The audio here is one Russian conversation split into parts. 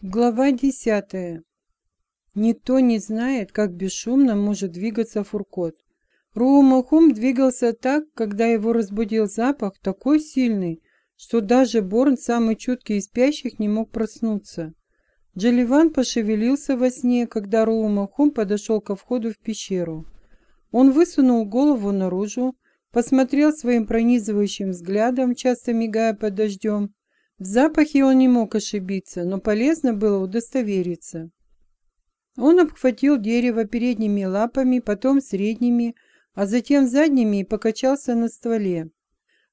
Глава десятая. Никто не знает, как бесшумно может двигаться фуркот. Руумахум двигался так, когда его разбудил запах такой сильный, что даже Борн, самый чуткий из спящих, не мог проснуться. Джаливан пошевелился во сне, когда Руумахум подошел ко входу в пещеру. Он высунул голову наружу, посмотрел своим пронизывающим взглядом, часто мигая под дождем, в запахе он не мог ошибиться, но полезно было удостовериться. Он обхватил дерево передними лапами, потом средними, а затем задними и покачался на стволе.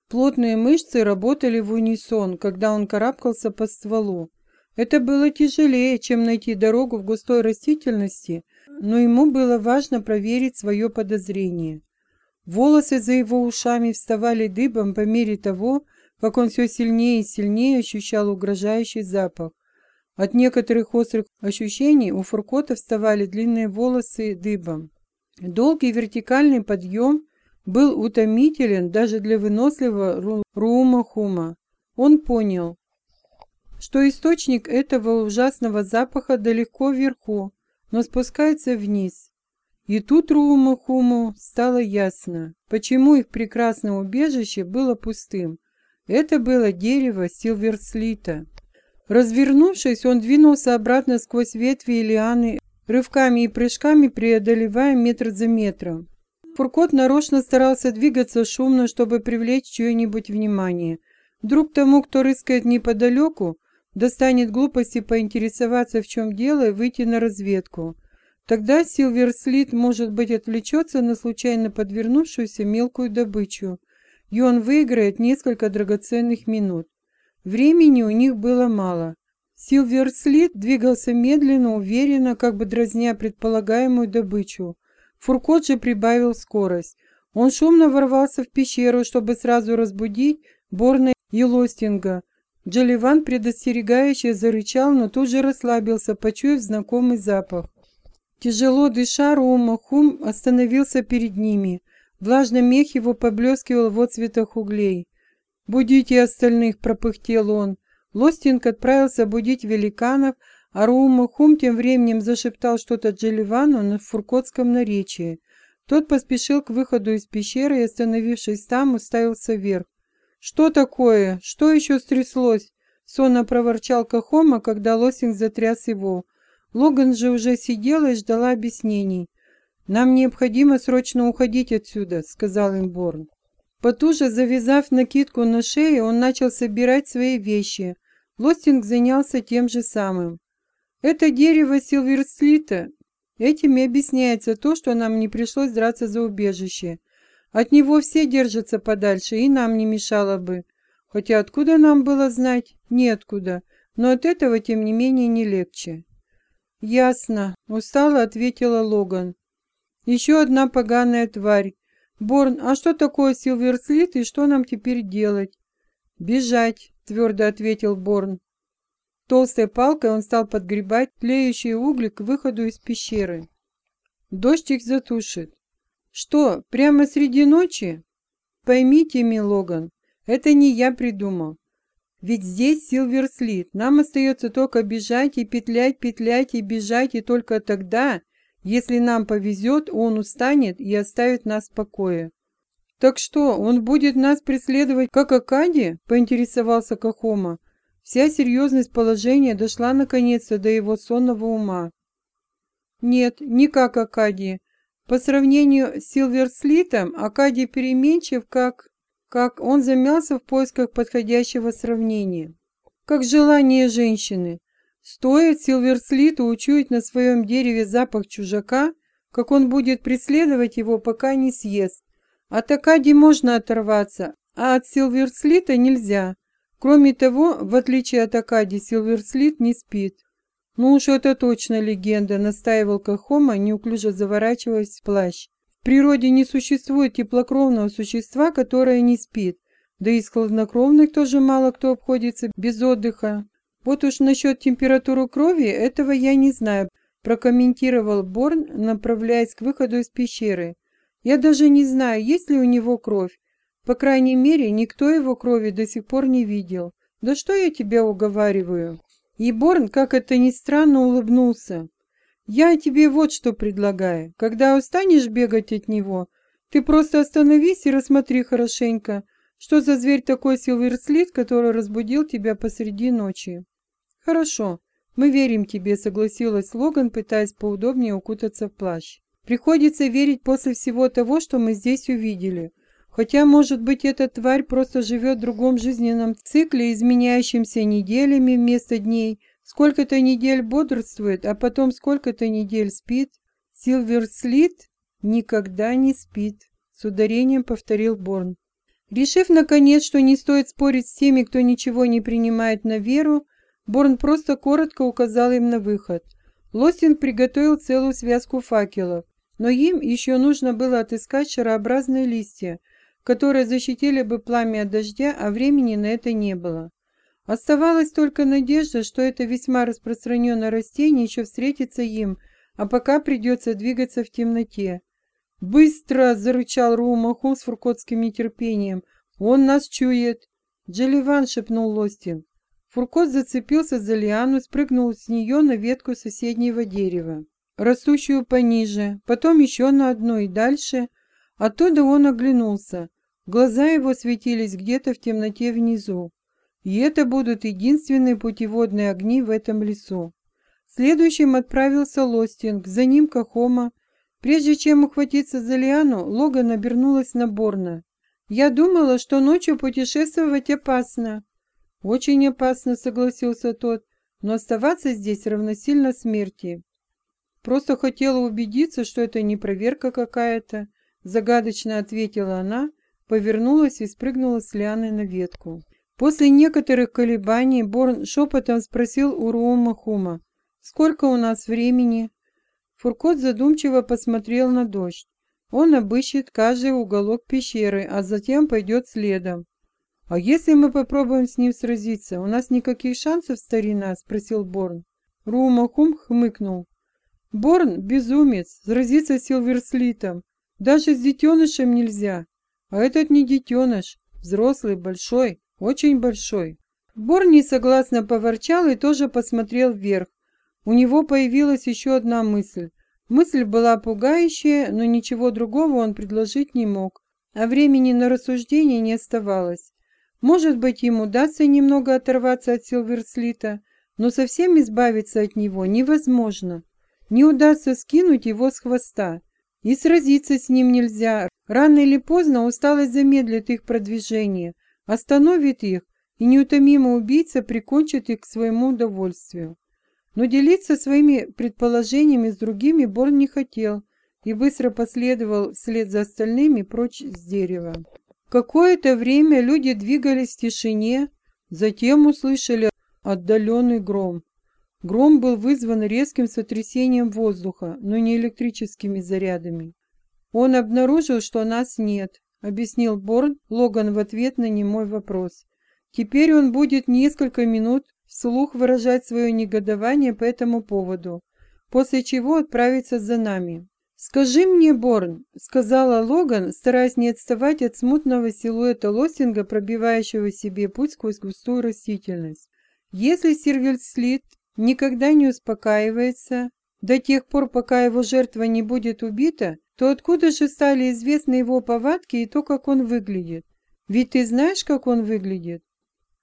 Плотные мышцы работали в унисон, когда он карабкался по стволу. Это было тяжелее, чем найти дорогу в густой растительности, но ему было важно проверить свое подозрение. Волосы за его ушами вставали дыбом по мере того, как он все сильнее и сильнее ощущал угрожающий запах. От некоторых острых ощущений у Фуркота вставали длинные волосы дыбом. Долгий вертикальный подъем был утомителен даже для выносливого Рума-Хума. Он понял, что источник этого ужасного запаха далеко вверху, но спускается вниз. И тут Рума-Хуму стало ясно, почему их прекрасное убежище было пустым. Это было дерево Силверслита. Развернувшись, он двинулся обратно сквозь ветви и лианы, рывками и прыжками преодолевая метр за метром. Фуркот нарочно старался двигаться шумно, чтобы привлечь чье-нибудь внимание. Вдруг тому, кто рыскает неподалеку, достанет глупости поинтересоваться, в чем дело, и выйти на разведку. Тогда Силверслит, может быть, отвлечется на случайно подвернувшуюся мелкую добычу – и он выиграет несколько драгоценных минут. Времени у них было мало. Силверслит двигался медленно, уверенно, как бы дразня предполагаемую добычу. Фуркот же прибавил скорость. Он шумно ворвался в пещеру, чтобы сразу разбудить Борна и Лостинга. Джоливан предостерегающе зарычал, но тут же расслабился, почуяв знакомый запах. Тяжело дыша, Рома Хум остановился перед ними. Влажный мех его поблескивал в отцветах углей. «Будите остальных!» — пропыхтел он. Лостинг отправился будить великанов, а Руумахум тем временем зашептал что-то Джеливану на фуркотском наречии. Тот поспешил к выходу из пещеры и, остановившись там, уставился вверх. «Что такое? Что еще стряслось?» Сонно проворчал Кахома, когда Лосинг затряс его. Логан же уже сидела и ждала объяснений. «Нам необходимо срочно уходить отсюда», — сказал им Борн. Потуже завязав накидку на шее, он начал собирать свои вещи. Лостинг занялся тем же самым. «Это дерево Силверслита. Этим и объясняется то, что нам не пришлось драться за убежище. От него все держатся подальше, и нам не мешало бы. Хотя откуда нам было знать? Неоткуда. Но от этого, тем не менее, не легче». «Ясно», — устало ответила Логан. Еще одна поганая тварь. Борн, а что такое Силверслит и что нам теперь делать? Бежать, твердо ответил Борн. Толстой палкой он стал подгребать тлеющие угли к выходу из пещеры. Дождь их затушит. Что, прямо среди ночи? Поймите, Милоган, это не я придумал. Ведь здесь Силверслит. Нам остается только бежать и петлять, петлять и бежать, и только тогда если нам повезет, он устанет и оставит нас в покое. «Так что, он будет нас преследовать, как Акади?» – поинтересовался Кахома. Вся серьезность положения дошла наконец-то до его сонного ума. «Нет, не как Акади. По сравнению с Силверслитом, Акади переменчив, как... как он замялся в поисках подходящего сравнения. Как желание женщины. Стоит Силверслиту учуять на своем дереве запах чужака, как он будет преследовать его, пока не съест. От Акади можно оторваться, а от Силверслита нельзя. Кроме того, в отличие от Акади, Силверслит не спит. «Ну уж это точно легенда», — настаивал Кахома, неуклюже заворачиваясь в плащ. «В природе не существует теплокровного существа, которое не спит. Да и из тоже мало кто обходится без отдыха. Вот уж насчет температуры крови, этого я не знаю, прокомментировал Борн, направляясь к выходу из пещеры. Я даже не знаю, есть ли у него кровь. По крайней мере, никто его крови до сих пор не видел. Да что я тебя уговариваю? И Борн, как это ни странно, улыбнулся. «Я тебе вот что предлагаю. Когда устанешь бегать от него, ты просто остановись и рассмотри хорошенько, что за зверь такой Силверслит, который разбудил тебя посреди ночи?» «Хорошо, мы верим тебе», — согласилась Логан, пытаясь поудобнее укутаться в плащ. «Приходится верить после всего того, что мы здесь увидели. Хотя, может быть, эта тварь просто живет в другом жизненном цикле, изменяющемся неделями вместо дней. Сколько-то недель бодрствует, а потом сколько-то недель спит. Силверслит никогда не спит», — с ударением повторил Борн. Решив, наконец, что не стоит спорить с теми, кто ничего не принимает на веру, Борн просто коротко указал им на выход. Лостинг приготовил целую связку факелов, но им еще нужно было отыскать шарообразные листья, которые защитили бы пламя от дождя, а времени на это не было. Оставалась только надежда, что это весьма распространенное растение еще встретится им, а пока придется двигаться в темноте. «Быстро!» — зарычал Руумахун с фуркотским нетерпением. «Он нас чует!» «Джеливан!» — шепнул Лостин. Фуркот зацепился за лиану, спрыгнул с нее на ветку соседнего дерева, растущую пониже, потом еще на одну и дальше. Оттуда он оглянулся. Глаза его светились где-то в темноте внизу. И это будут единственные путеводные огни в этом лесу. Следующим отправился Лостинг, за ним Кахома. Прежде чем ухватиться за лиану, Логан обернулась на Борна. «Я думала, что ночью путешествовать опасно». «Очень опасно», — согласился тот, «но оставаться здесь равносильно смерти». «Просто хотела убедиться, что это не проверка какая-то», — загадочно ответила она, повернулась и спрыгнула с лианы на ветку. После некоторых колебаний Борн шепотом спросил у Руома Хума, «Сколько у нас времени?» Фуркот задумчиво посмотрел на дождь. Он обыщет каждый уголок пещеры, а затем пойдет следом. «А если мы попробуем с ним сразиться, у нас никаких шансов, старина?» — спросил Борн. Румахум хмыкнул. «Борн — безумец, сразиться с Силверслитом. Даже с детенышем нельзя. А этот не детеныш, взрослый, большой, очень большой». Борн несогласно поворчал и тоже посмотрел вверх. У него появилась еще одна мысль. Мысль была пугающая, но ничего другого он предложить не мог, а времени на рассуждение не оставалось. Может быть, им удастся немного оторваться от Силверслита, но совсем избавиться от него невозможно. Не удастся скинуть его с хвоста. И сразиться с ним нельзя. Рано или поздно усталость замедлит их продвижение, остановит их, и неутомимый убийца прикончит их к своему удовольствию. Но делиться своими предположениями с другими Борн не хотел и быстро последовал вслед за остальными прочь с дерева. Какое-то время люди двигались в тишине, затем услышали отдаленный гром. Гром был вызван резким сотрясением воздуха, но не электрическими зарядами. «Он обнаружил, что нас нет», — объяснил Борн Логан в ответ на немой вопрос. «Теперь он будет несколько минут вслух выражать свое негодование по этому поводу, после чего отправиться за нами. «Скажи мне, Борн», — сказала Логан, стараясь не отставать от смутного силуэта Лостинга, пробивающего себе путь сквозь густую растительность. «Если Сирвельслит никогда не успокаивается до тех пор, пока его жертва не будет убита, то откуда же стали известны его повадки и то, как он выглядит? Ведь ты знаешь, как он выглядит?»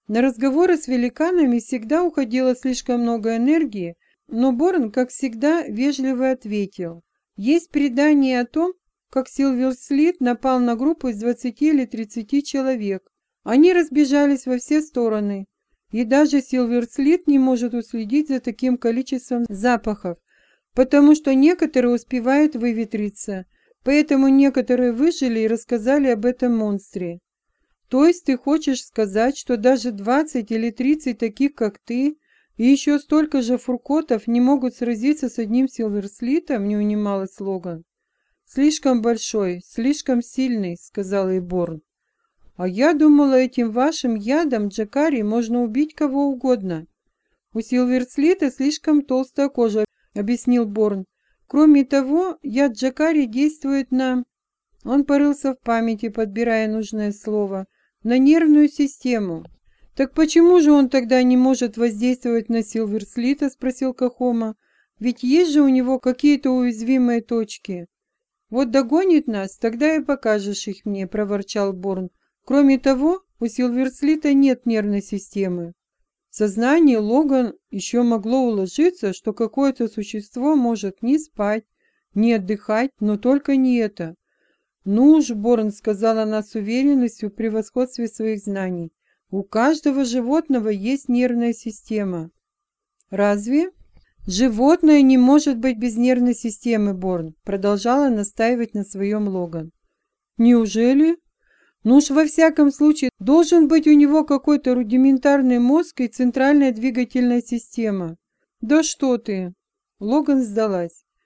На разговоры с великанами всегда уходило слишком много энергии, но Борн, как всегда, вежливо ответил. Есть предание о том, как Силверслит напал на группу из 20 или 30 человек. Они разбежались во все стороны, и даже Силверслит не может уследить за таким количеством запахов, потому что некоторые успевают выветриться, поэтому некоторые выжили и рассказали об этом монстре. То есть ты хочешь сказать, что даже 20 или 30 таких, как ты, и еще столько же фуркотов не могут сразиться с одним Силверслитом, не унималась Логан. Слишком большой, слишком сильный, сказал Эйборн. А я думала, этим вашим ядом Джакари можно убить кого угодно. У Силверслита слишком толстая кожа, объяснил Борн. Кроме того, яд Джакари действует на... Он порылся в памяти, подбирая нужное слово. На нервную систему. «Так почему же он тогда не может воздействовать на Силверслита?» – спросил Кахома. «Ведь есть же у него какие-то уязвимые точки». «Вот догонит нас, тогда и покажешь их мне», – проворчал Борн. «Кроме того, у Силверслита нет нервной системы». В сознании Логан еще могло уложиться, что какое-то существо может не спать, не отдыхать, но только не это. «Ну уж, Борн», — сказала она с уверенностью в превосходстве своих знаний, у каждого животного есть нервная система. Разве? Животное не может быть без нервной системы, Борн, продолжала настаивать на своем Логан. Неужели? Ну уж во всяком случае, должен быть у него какой-то рудиментарный мозг и центральная двигательная система. Да что ты? Логан сдалась.